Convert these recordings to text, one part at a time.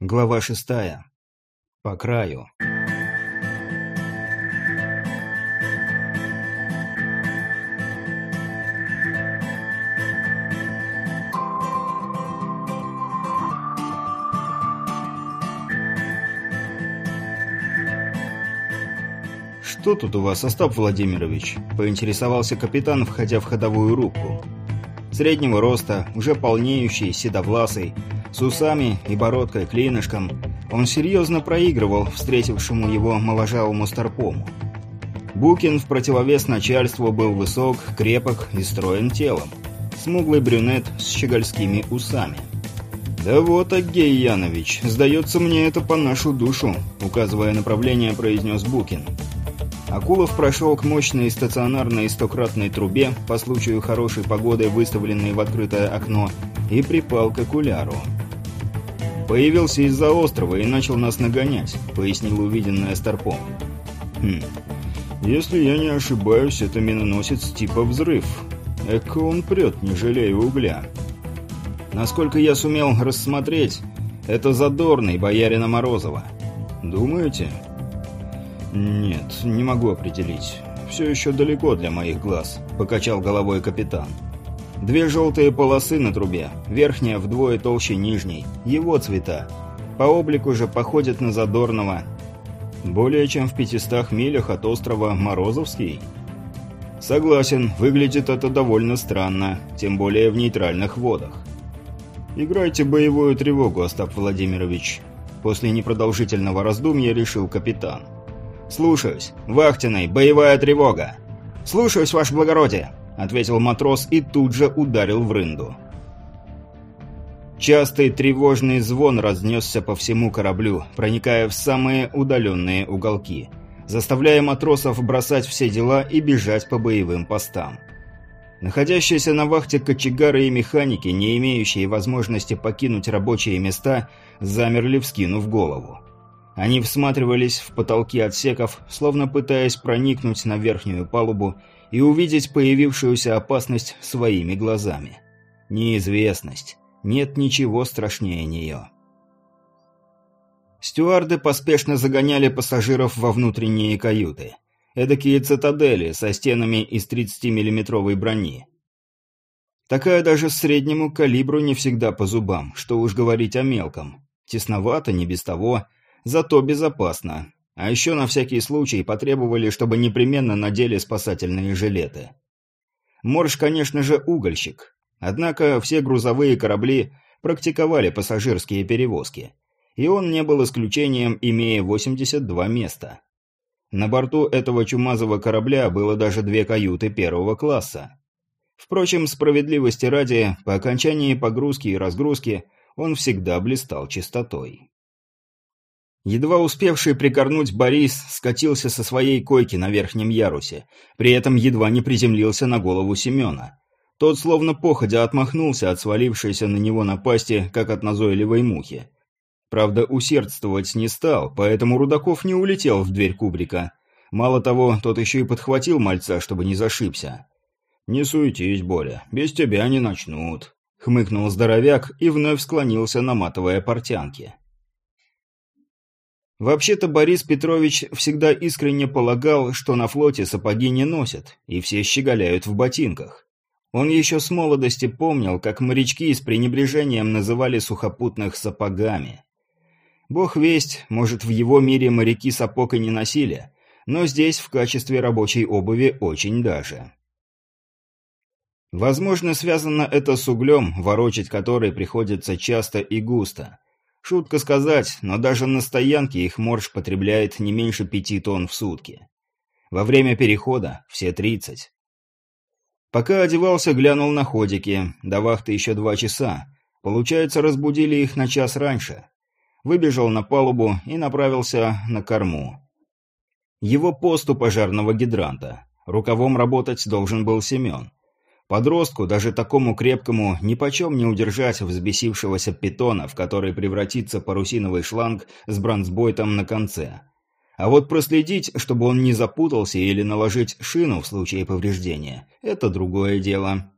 Глава шестая. По краю. «Что тут у вас, Остап Владимирович?» – поинтересовался капитан, входя в ходовую рубку. Среднего роста, уже полнеющий, седовласый, с усами и бородкой клинышком, он серьезно проигрывал встретившему его моложавому старпому. Букин в противовес начальству был высок, крепок и строен телом. Смуглый брюнет с щегольскими усами. «Да вот, Агей Янович, сдается мне это по нашу душу», указывая направление, произнес Букин. Акулов прошел к мощной стационарной стократной трубе, по случаю хорошей погоды, выставленной в открытое окно, и припал к окуляру. «Появился из-за острова и начал нас нагонять», — пояснил увиденное Старпом. «Хм, если я не ошибаюсь, это миноносец типа «Взрыв». Эко он прет, не жалея угля. Насколько я сумел рассмотреть, это задорный боярина Морозова. Думаете?» «Нет, не могу определить. Все еще далеко для моих глаз», — покачал головой капитан. Две желтые полосы на трубе, верхняя вдвое толще нижней, его цвета. По облику же походят на Задорного. Более чем в пятистах милях от острова Морозовский. Согласен, выглядит это довольно странно, тем более в нейтральных водах. Играйте боевую тревогу, Остап Владимирович. После непродолжительного раздумья решил капитан. Слушаюсь. Вахтенный, боевая тревога. Слушаюсь, ваше благородие ответил матрос и тут же ударил в рынду. Частый тревожный звон разнесся по всему кораблю, проникая в самые удаленные уголки, заставляя матросов бросать все дела и бежать по боевым постам. Находящиеся на вахте кочегары и механики, не имеющие возможности покинуть рабочие места, замерли, вскинув голову. Они всматривались в потолки отсеков, словно пытаясь проникнуть на верхнюю палубу и увидеть появившуюся опасность своими глазами. Неизвестность. Нет ничего страшнее нее. Стюарды поспешно загоняли пассажиров во внутренние каюты. Эдакие цитадели со стенами из 30-миллиметровой брони. Такая даже среднему калибру не всегда по зубам, что уж говорить о мелком. Тесновато, не без того, зато безопасно. А еще на всякий случай потребовали, чтобы непременно надели спасательные жилеты. Морж, конечно же, угольщик. Однако все грузовые корабли практиковали пассажирские перевозки. И он не был исключением, имея 82 места. На борту этого чумазого корабля было даже две каюты первого класса. Впрочем, справедливости ради, по окончании погрузки и разгрузки он всегда блистал чистотой. Едва успевший прикорнуть Борис скатился со своей койки на верхнем ярусе, при этом едва не приземлился на голову Семена. Тот словно походя отмахнулся от свалившейся на него напасти, как от назойливой мухи. Правда, усердствовать не стал, поэтому Рудаков не улетел в дверь кубрика. Мало того, тот еще и подхватил мальца, чтобы не зашибся. «Не суетись, Боря, без тебя не начнут», — хмыкнул здоровяк и вновь склонился, наматывая портянки. Вообще-то Борис Петрович всегда искренне полагал, что на флоте сапоги не носят, и все щеголяют в ботинках. Он еще с молодости помнил, как морячки с пренебрежением называли сухопутных сапогами. Бог весть, может, в его мире моряки сапог и не носили, но здесь в качестве рабочей обуви очень даже. Возможно, связано это с углем, ворочать который приходится часто и густо – Шутка сказать, но даже на стоянке их морж потребляет не меньше пяти тонн в сутки. Во время перехода все тридцать. Пока одевался, глянул на ходики. До вахты еще два часа. Получается, разбудили их на час раньше. Выбежал на палубу и направился на корму. Его пост у пожарного гидранта. Рукавом работать должен был Семен. Подростку, даже такому крепкому, нипочем не удержать взбесившегося питона, в который превратится парусиновый шланг с бронзбойтом на конце. А вот проследить, чтобы он не запутался или наложить шину в случае повреждения – это другое дело.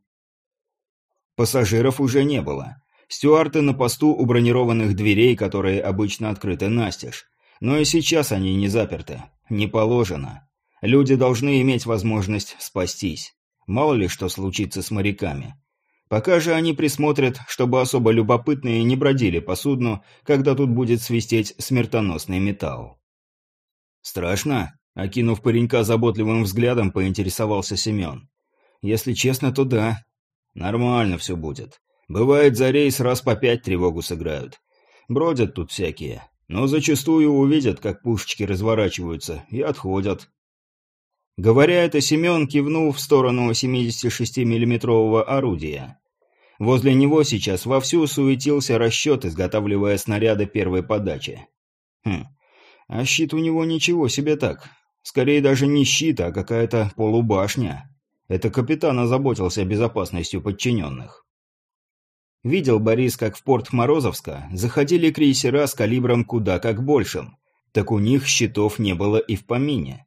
Пассажиров уже не было. Стюарты на посту у бронированных дверей, которые обычно открыты настежь. Но и сейчас они не заперты. Не положено. Люди должны иметь возможность спастись. Мало ли что случится с моряками. Пока же они присмотрят, чтобы особо любопытные не бродили по судну, когда тут будет свистеть смертоносный металл. «Страшно?» – окинув паренька заботливым взглядом, поинтересовался Семен. «Если честно, то да. Нормально все будет. Бывает, за рейс раз по пять тревогу сыграют. Бродят тут всякие, но зачастую увидят, как пушечки разворачиваются, и отходят. Говоря это, Семен кивнул в сторону 76 миллиметрового орудия. Возле него сейчас вовсю суетился расчет, изготавливая снаряды первой подачи. Хм, а щит у него ничего себе так. Скорее даже не щит, а какая-то полубашня. Это капитан озаботился безопасностью подчиненных. Видел Борис, как в порт Морозовска заходили крейсера с калибром куда как большим. Так у них щитов не было и в помине.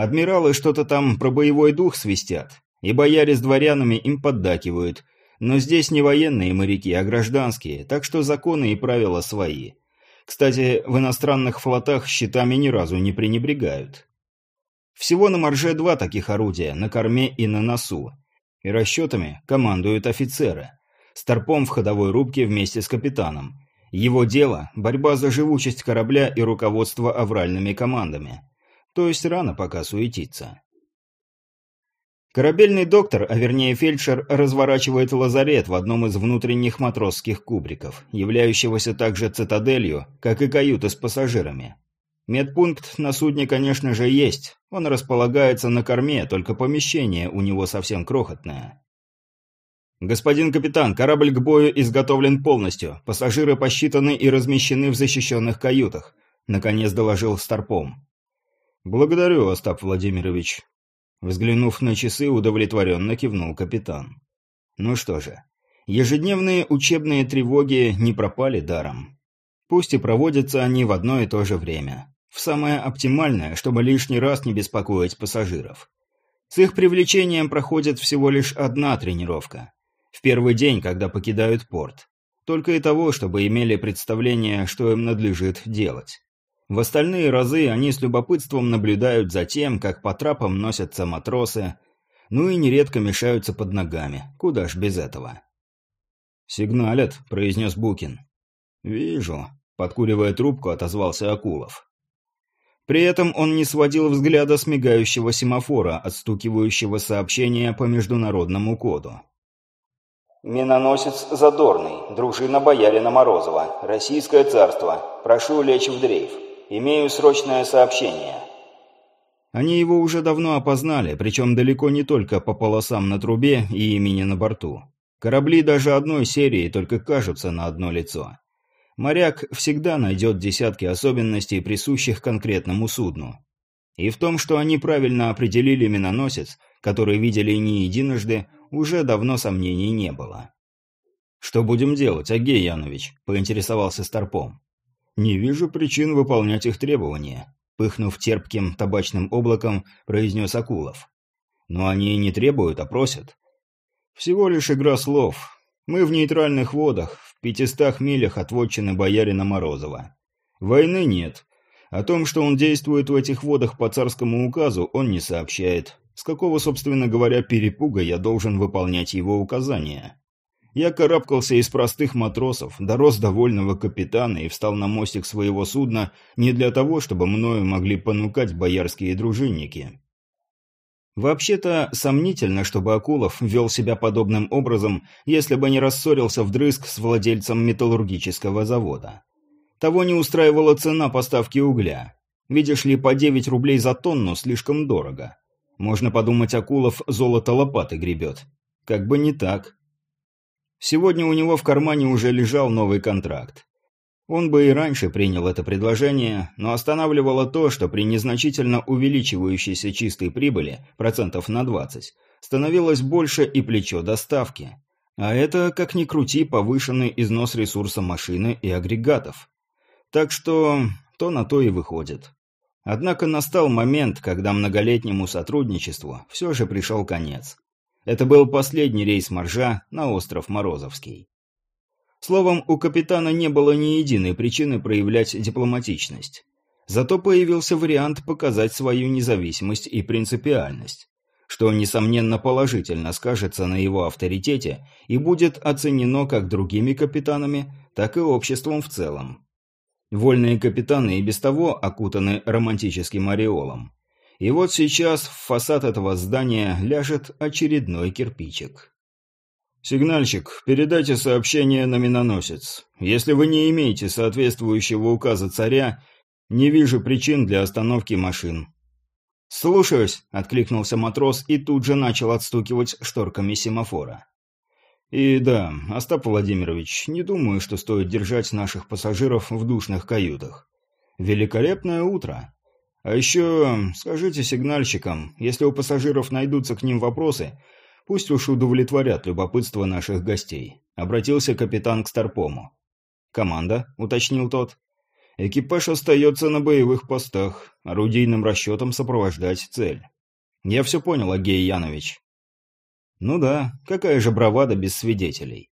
Адмиралы что-то там про боевой дух свистят, и бояре с дворянами им поддакивают. Но здесь не военные моряки, а гражданские, так что законы и правила свои. Кстати, в иностранных флотах щитами ни разу не пренебрегают. Всего на Марже два таких орудия, на корме и на носу. И расчетами командуют офицеры. Старпом в ходовой рубке вместе с капитаном. Его дело – борьба за живучесть корабля и руководство авральными командами. То есть рано пока суетиться. Корабельный доктор, а вернее фельдшер, разворачивает лазарет в одном из внутренних матросских кубриков, являющегося также цитаделью, как и каюты с пассажирами. Медпункт на судне, конечно же, есть. Он располагается на корме, только помещение у него совсем крохотное. «Господин капитан, корабль к бою изготовлен полностью. Пассажиры посчитаны и размещены в защищенных каютах», — наконец доложил Старпом. «Благодарю, Остап Владимирович». Взглянув на часы, удовлетворенно кивнул капитан. «Ну что же, ежедневные учебные тревоги не пропали даром. Пусть и проводятся они в одно и то же время. В самое оптимальное, чтобы лишний раз не беспокоить пассажиров. С их привлечением проходит всего лишь одна тренировка. В первый день, когда покидают порт. Только и того, чтобы имели представление, что им надлежит делать. В остальные разы они с любопытством наблюдают за тем, как по трапам носятся матросы, ну и нередко мешаются под ногами. Куда ж без этого? «Сигналят», — произнес Букин. «Вижу», — подкуривая трубку, отозвался Акулов. При этом он не сводил взгляда с мигающего семафора, отстукивающего сообщения по международному коду. «Миноносец Задорный, дружина боярина Морозова, Российское царство. Прошу лечь в дрейф». Имею срочное сообщение». Они его уже давно опознали, причем далеко не только по полосам на трубе и имени на борту. Корабли даже одной серии только кажутся на одно лицо. Моряк всегда найдет десятки особенностей, присущих конкретному судну. И в том, что они правильно определили миноносец, который видели не единожды, уже давно сомнений не было. «Что будем делать, Агей Янович?» – поинтересовался Старпом. «Не вижу причин выполнять их требования», — пыхнув терпким табачным облаком, произнес Акулов. «Но они не требуют, а просят». «Всего лишь игра слов. Мы в нейтральных водах, в пятистах милях от вотчины боярина Морозова. Войны нет. О том, что он действует в этих водах по царскому указу, он не сообщает. С какого, собственно говоря, перепуга я должен выполнять его указания?» Я карабкался из простых матросов, дорос до вольного капитана и встал на мостик своего судна не для того, чтобы мною могли понукать боярские дружинники. Вообще-то, сомнительно, чтобы Акулов вел себя подобным образом, если бы не рассорился вдрызг с владельцем металлургического завода. Того не устраивала цена поставки угля. Видишь ли, по 9 рублей за тонну слишком дорого. Можно подумать, Акулов золото лопаты гребет. Как бы не так. Сегодня у него в кармане уже лежал новый контракт. Он бы и раньше принял это предложение, но останавливало то, что при незначительно увеличивающейся чистой прибыли, процентов на 20, становилось больше и плечо доставки. А это, как ни крути, повышенный износ ресурса машины и агрегатов. Так что то на то и выходит. Однако настал момент, когда многолетнему сотрудничеству все же пришел конец. Это был последний рейс Моржа на остров Морозовский. Словом, у капитана не было ни единой причины проявлять дипломатичность. Зато появился вариант показать свою независимость и принципиальность, что, несомненно, положительно скажется на его авторитете и будет оценено как другими капитанами, так и обществом в целом. Вольные капитаны и без того окутаны романтическим ореолом. И вот сейчас в фасад этого здания ляжет очередной кирпичик. «Сигнальщик, передайте сообщение на миноносец. Если вы не имеете соответствующего указа царя, не вижу причин для остановки машин». «Слушаюсь», — откликнулся матрос и тут же начал отстукивать шторками семафора. «И да, Остап Владимирович, не думаю, что стоит держать наших пассажиров в душных каютах. Великолепное утро. А еще скажите сигнальщикам, если у пассажиров найдутся к ним вопросы, пусть уж удовлетворят любопытство наших гостей. Обратился капитан к Старпому. «Команда», — уточнил тот. «Экипаж остается на боевых постах, орудийным расчетом сопровождать цель». «Я все понял, Агей Янович». «Ну да, какая же бравада без свидетелей».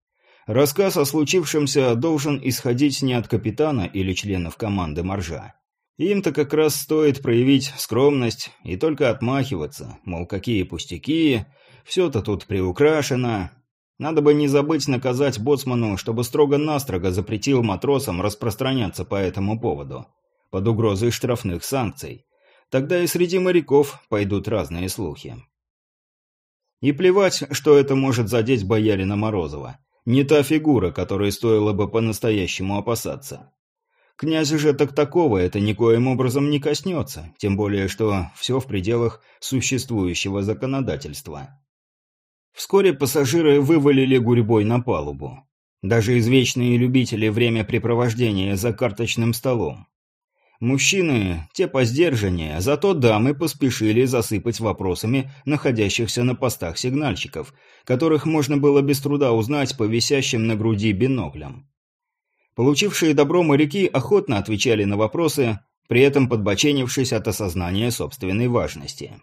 Рассказ о случившемся должен исходить не от капитана или членов команды Моржа. Им-то как раз стоит проявить скромность и только отмахиваться, мол, какие пустяки, все-то тут приукрашено. Надо бы не забыть наказать боцману, чтобы строго-настрого запретил матросам распространяться по этому поводу, под угрозой штрафных санкций. Тогда и среди моряков пойдут разные слухи. И плевать, что это может задеть боярина Морозова. Не та фигура, которой стоило бы по-настоящему опасаться. Князя же так такого это никоим образом не коснется, тем более что все в пределах существующего законодательства. Вскоре пассажиры вывалили гурьбой на палубу. Даже извечные любители времяпрепровождения за карточным столом. Мужчины, те по сдержаннее, зато дамы поспешили засыпать вопросами находящихся на постах сигнальщиков, которых можно было без труда узнать по висящим на груди биноклям. Получившие добро моряки охотно отвечали на вопросы, при этом подбоченившись от осознания собственной важности.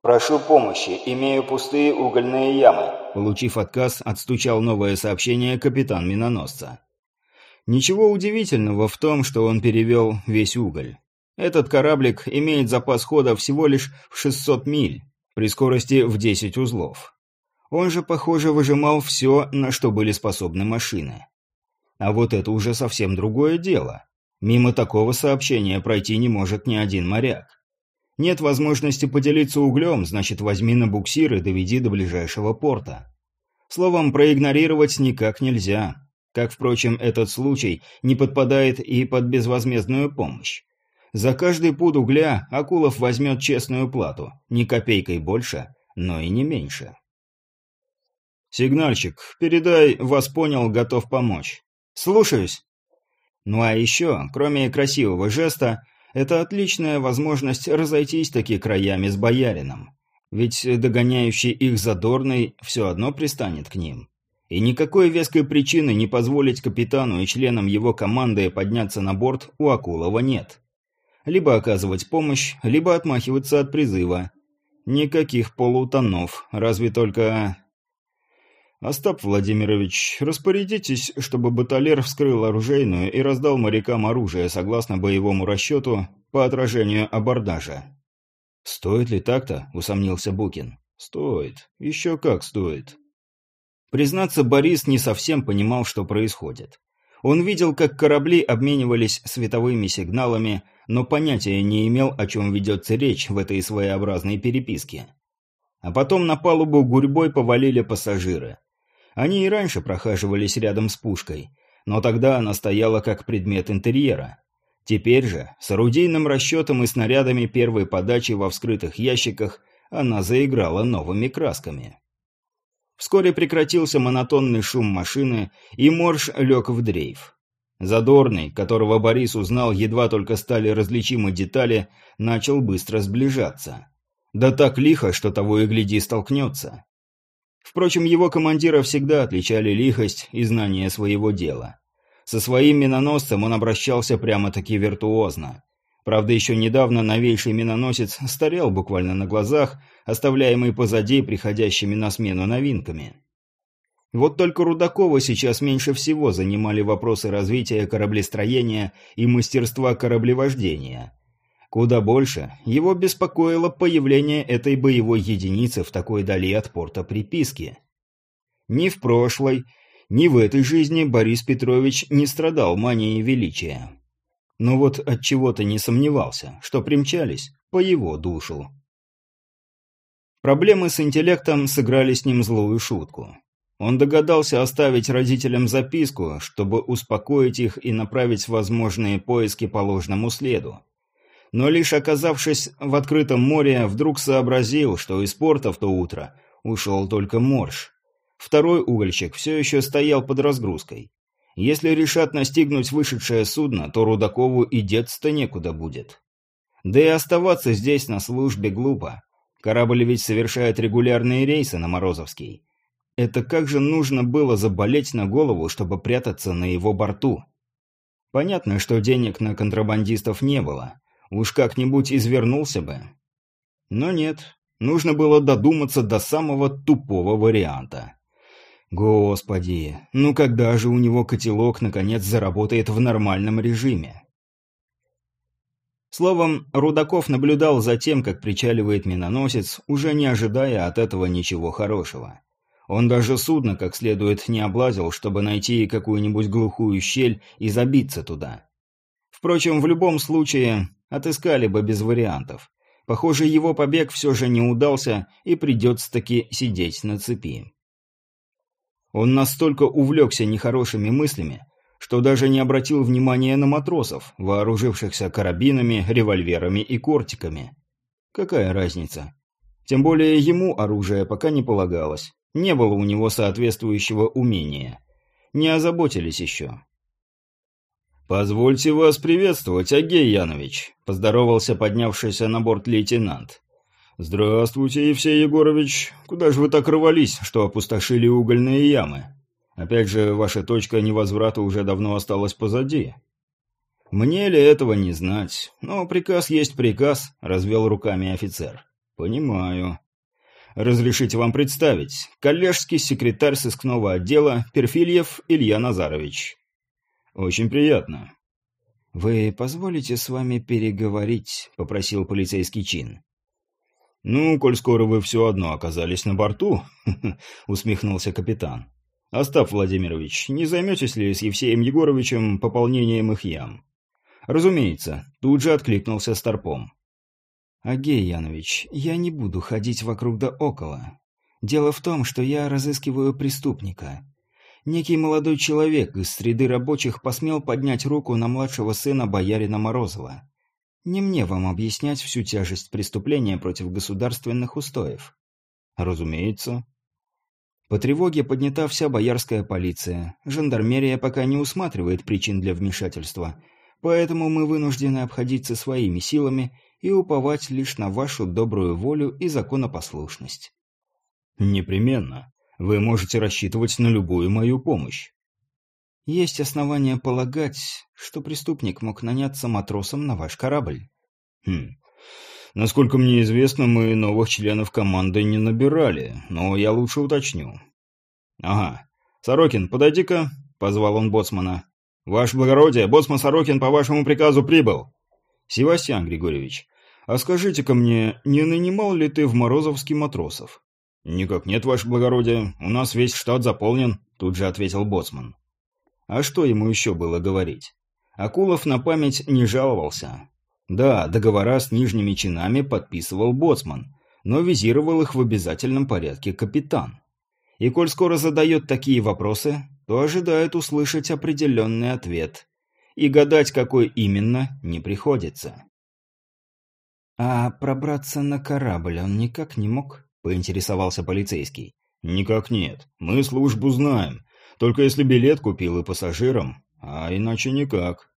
«Прошу помощи, имею пустые угольные ямы». Получив отказ, отстучал новое сообщение капитан миноносца. Ничего удивительного в том, что он перевел весь уголь. Этот кораблик имеет запас хода всего лишь в 600 миль, при скорости в 10 узлов. Он же, похоже, выжимал все, на что были способны машины. А вот это уже совсем другое дело. Мимо такого сообщения пройти не может ни один моряк. Нет возможности поделиться углем, значит, возьми на буксир и доведи до ближайшего порта. Словом, проигнорировать никак нельзя. Как, впрочем, этот случай не подпадает и под безвозмездную помощь. За каждый пуд угля Акулов возьмет честную плату, ни копейкой больше, но и не меньше. «Сигнальщик, передай, вас понял, готов помочь. «Слушаюсь». Ну а еще, кроме красивого жеста, это отличная возможность разойтись таки краями с боярином. Ведь догоняющий их задорный все одно пристанет к ним. И никакой веской причины не позволить капитану и членам его команды подняться на борт у Акулова нет. Либо оказывать помощь, либо отмахиваться от призыва. Никаких полутонов, разве только... «Остап Владимирович, распорядитесь, чтобы баталер вскрыл оружейную и раздал морякам оружие согласно боевому расчету по отражению абордажа». «Стоит ли так-то?» – усомнился Букин. «Стоит. Еще как стоит». Признаться, Борис не совсем понимал, что происходит. Он видел, как корабли обменивались световыми сигналами, но понятия не имел, о чем ведется речь в этой своеобразной переписке. А потом на палубу гурьбой повалили пассажиры. Они и раньше прохаживались рядом с пушкой, но тогда она стояла как предмет интерьера. Теперь же, с орудийным расчетом и снарядами первой подачи во вскрытых ящиках, она заиграла новыми красками. Вскоре прекратился монотонный шум машины, и Морж лег в дрейф. Задорный, которого Борис узнал, едва только стали различимы детали, начал быстро сближаться. Да так лихо, что того и гляди столкнется. Впрочем, его командира всегда отличали лихость и знание своего дела. Со своим миноносцем он обращался прямо-таки виртуозно. Правда, еще недавно новейший миноносец старел буквально на глазах, оставляемый позади приходящими на смену новинками. Вот только Рудакова сейчас меньше всего занимали вопросы развития кораблестроения и мастерства кораблевождения. Куда больше его беспокоило появление этой боевой единицы в такой дали от порта приписки. Ни в прошлой, ни в этой жизни Борис Петрович не страдал манией величия. Но вот от чего то не сомневался, что примчались по его душу. Проблемы с интеллектом сыграли с ним злую шутку. Он догадался оставить родителям записку, чтобы успокоить их и направить возможные поиски по ложному следу но лишь оказавшись в открытом море, вдруг сообразил, что из порта в то утро ушел только морж. Второй угольщик все еще стоял под разгрузкой. Если решат настигнуть вышедшее судно, то Рудакову и деться-то некуда будет. Да и оставаться здесь на службе глупо. Корабль ведь совершает регулярные рейсы на Морозовский. Это как же нужно было заболеть на голову, чтобы прятаться на его борту? Понятно, что денег на контрабандистов не было, Уж как-нибудь извернулся бы. Но нет, нужно было додуматься до самого тупого варианта. Господи, ну когда же у него котелок наконец заработает в нормальном режиме? Словом, Рудаков наблюдал за тем, как причаливает миноносец, уже не ожидая от этого ничего хорошего. Он даже судно как следует не облазил, чтобы найти какую-нибудь глухую щель и забиться туда. Впрочем, в любом случае, Отыскали бы без вариантов. Похоже, его побег все же не удался, и придется-таки сидеть на цепи. Он настолько увлекся нехорошими мыслями, что даже не обратил внимания на матросов, вооружившихся карабинами, револьверами и кортиками. Какая разница? Тем более ему оружие пока не полагалось. Не было у него соответствующего умения. Не озаботились еще. «Позвольте вас приветствовать, Агей Янович», – поздоровался поднявшийся на борт лейтенант. «Здравствуйте, Евсей Егорович. Куда же вы так рвались, что опустошили угольные ямы? Опять же, ваша точка невозврата уже давно осталась позади». «Мне ли этого не знать? Но приказ есть приказ», – развел руками офицер. «Понимаю». «Разрешите вам представить. Коллежский секретарь сыскного отдела Перфильев Илья Назарович». «Очень приятно». «Вы позволите с вами переговорить?» – попросил полицейский чин. «Ну, коль скоро вы все одно оказались на борту», – усмехнулся капитан. «Остап Владимирович, не займетесь ли с Евсеем Егоровичем пополнением их ям?» «Разумеется», – тут же откликнулся Старпом. «Агей Янович, я не буду ходить вокруг да около. Дело в том, что я разыскиваю преступника. Некий молодой человек из среды рабочих посмел поднять руку на младшего сына боярина Морозова. Не мне вам объяснять всю тяжесть преступления против государственных устоев. Разумеется. По тревоге поднята вся боярская полиция. Жандармерия пока не усматривает причин для вмешательства, поэтому мы вынуждены обходиться своими силами и уповать лишь на вашу добрую волю и законопослушность. Непременно. Вы можете рассчитывать на любую мою помощь. Есть основания полагать, что преступник мог наняться матросом на ваш корабль. Хм. Насколько мне известно, мы новых членов команды не набирали, но я лучше уточню. Ага. Сорокин, подойди-ка, позвал он боцмана. Ваше благородие, боцман Сорокин по вашему приказу прибыл. Севастьян Григорьевич, а скажите-ка мне, не нанимал ли ты в Морозовский матросов? «Никак нет, ваше благородие. У нас весь штат заполнен», — тут же ответил боцман. А что ему еще было говорить? Акулов на память не жаловался. Да, договора с нижними чинами подписывал боцман, но визировал их в обязательном порядке капитан. И коль скоро задает такие вопросы, то ожидает услышать определенный ответ. И гадать, какой именно, не приходится. А пробраться на корабль он никак не мог? — поинтересовался полицейский. «Никак нет. Мы службу знаем. Только если билет купил и пассажирам, а иначе никак».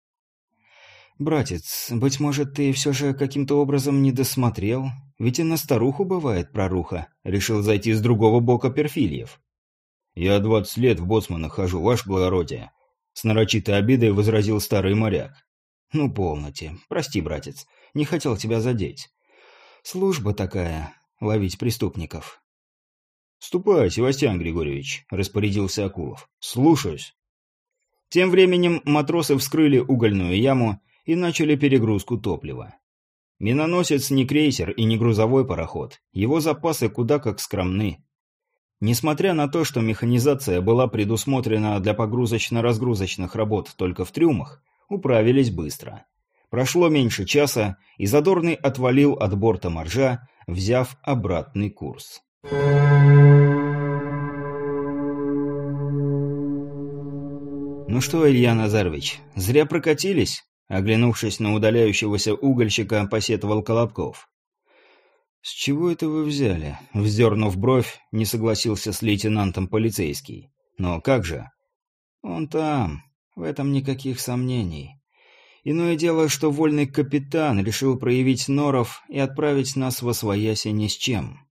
«Братец, быть может, ты все же каким-то образом не досмотрел? Ведь и на старуху бывает проруха», — решил зайти с другого бока Перфильев. «Я двадцать лет в боцманах хожу, ваше благородие», — с нарочитой обидой возразил старый моряк. «Ну, полноте. Прости, братец. Не хотел тебя задеть. Служба такая ловить преступников. «Ступай, Севастьян Григорьевич», — распорядился Акулов. «Слушаюсь». Тем временем матросы вскрыли угольную яму и начали перегрузку топлива. Миноносец не крейсер и не грузовой пароход, его запасы куда как скромны. Несмотря на то, что механизация была предусмотрена для погрузочно-разгрузочных работ только в трюмах, управились быстро. Прошло меньше часа, и Задорный отвалил от борта моржа, взяв обратный курс. «Ну что, Илья Назарович, зря прокатились?» Оглянувшись на удаляющегося угольщика, посетовал Колобков. «С чего это вы взяли?» Вздернув бровь, не согласился с лейтенантом полицейский. «Но как же?» «Он там. В этом никаких сомнений. Иное дело, что вольный капитан решил проявить норов и отправить нас во свояси ни с чем.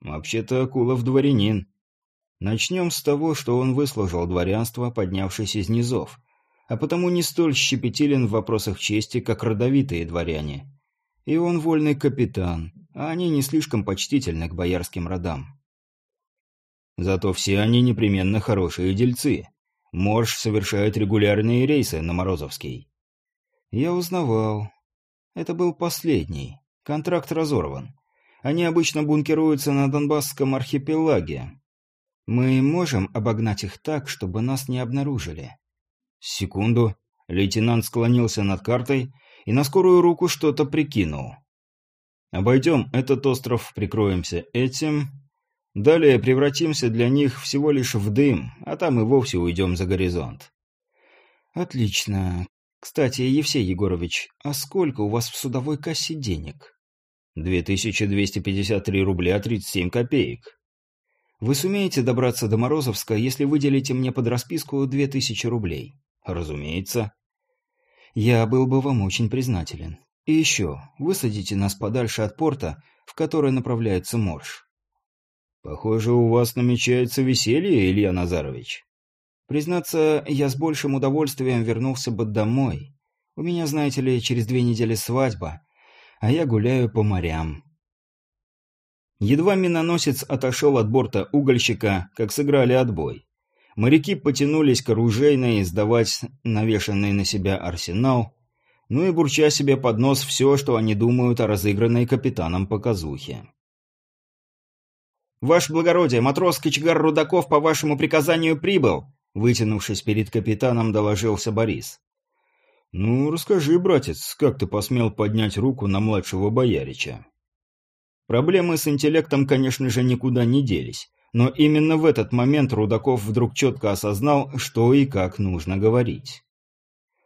Вообще-то Акулов дворянин. Начнем с того, что он выслужил дворянство, поднявшись из низов, а потому не столь щепетилен в вопросах чести, как родовитые дворяне. И он вольный капитан, а они не слишком почтительны к боярским родам. Зато все они непременно хорошие дельцы. Морж совершает регулярные рейсы на Морозовский. Я узнавал. Это был последний. Контракт разорван. Они обычно бункеруются на Донбасском архипелаге. Мы можем обогнать их так, чтобы нас не обнаружили. Секунду. Лейтенант склонился над картой и на скорую руку что-то прикинул. Обойдем этот остров, прикроемся этим. Далее превратимся для них всего лишь в дым, а там и вовсе уйдем за горизонт. Отлично. Кстати, Евсей Егорович, а сколько у вас в судовой кассе денег? 2253 рубля 37 копеек. Вы сумеете добраться до Морозовска, если выделите мне под расписку 2000 рублей? Разумеется. Я был бы вам очень признателен. И еще, высадите нас подальше от порта, в который направляется Морж. Похоже, у вас намечается веселье, Илья Назарович. Признаться, я с большим удовольствием вернулся бы домой. У меня, знаете ли, через две недели свадьба, а я гуляю по морям. Едва миноносец отошел от борта угольщика, как сыграли отбой. Моряки потянулись к оружейной сдавать навешанный на себя арсенал, ну и бурча себе под нос все, что они думают о разыгранной капитаном показухе. «Ваше благородие, матрос Кочегар Рудаков по вашему приказанию прибыл!» Вытянувшись перед капитаном, доложился Борис. «Ну, расскажи, братец, как ты посмел поднять руку на младшего боярича?» Проблемы с интеллектом, конечно же, никуда не делись, но именно в этот момент Рудаков вдруг четко осознал, что и как нужно говорить.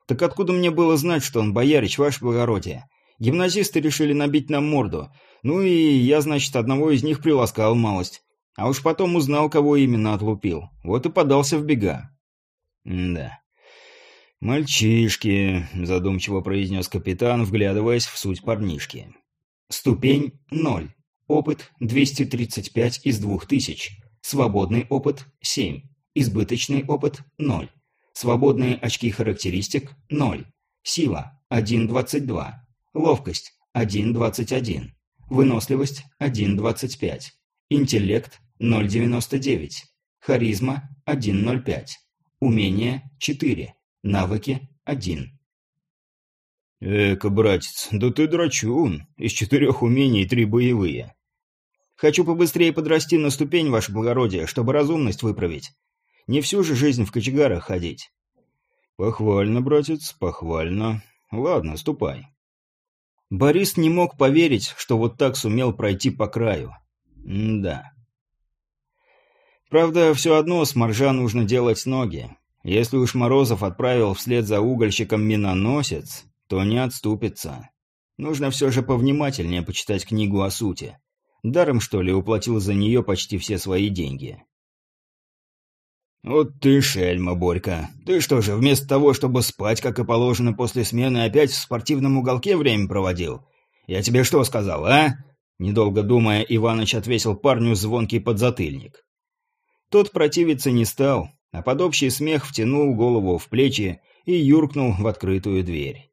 Так откуда мне было знать, что он боярич, ваше благородие? Гимназисты решили набить нам морду. Ну и я, значит, одного из них приласкал малость. А уж потом узнал, кого именно отлупил. Вот и подался в бега. Да. «Мальчишки», — задумчиво произнес капитан, вглядываясь в суть парнишки. «Ступень — ноль. Опыт — 235 из 2000. Свободный опыт — 7. Избыточный опыт — 0. Свободные очки характеристик – 0. Сила – 1,22. Ловкость – 1,21. Выносливость – 1,25. Интеллект – 0,99. Харизма – 1,05. Умение – 4. Навыки – 1. «Эка, братец, да ты драчун. Из четырех умений три боевые. Хочу побыстрее подрасти на ступень, ваше благородие, чтобы разумность выправить. Не всю же жизнь в кочегарах ходить. Похвально, братец, похвально. Ладно, ступай. Борис не мог поверить, что вот так сумел пройти по краю. М да. Правда, все одно с моржа нужно делать ноги. Если уж Морозов отправил вслед за угольщиком миноносец, то не отступится. Нужно все же повнимательнее почитать книгу о сути. Даром, что ли, уплатил за нее почти все свои деньги. «Вот ты шельма, Борька. Ты что же, вместо того, чтобы спать, как и положено после смены, опять в спортивном уголке время проводил? Я тебе что сказал, а?» Недолго думая, Иваныч отвесил парню звонкий подзатыльник. Тот противиться не стал, а под общий смех втянул голову в плечи и юркнул в открытую дверь.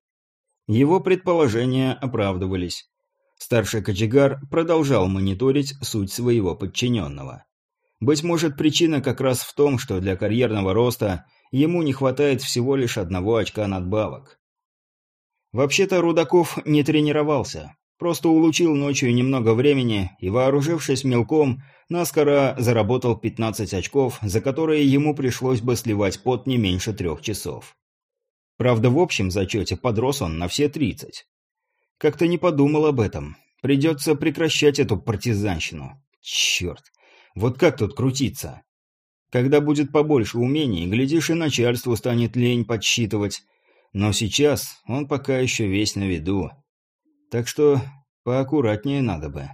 Его предположения оправдывались. Старший кочегар продолжал мониторить суть своего подчиненного. Быть может, причина как раз в том, что для карьерного роста ему не хватает всего лишь одного очка надбавок. Вообще-то Рудаков не тренировался, просто улучил ночью немного времени и, вооружившись мелком, наскоро заработал 15 очков, за которые ему пришлось бы сливать пот не меньше трех часов. Правда, в общем зачете подрос он на все 30. Как-то не подумал об этом. Придется прекращать эту партизанщину. Черт, вот как тут крутиться? Когда будет побольше умений, глядишь, и начальству станет лень подсчитывать. Но сейчас он пока еще весь на виду. Так что поаккуратнее надо бы.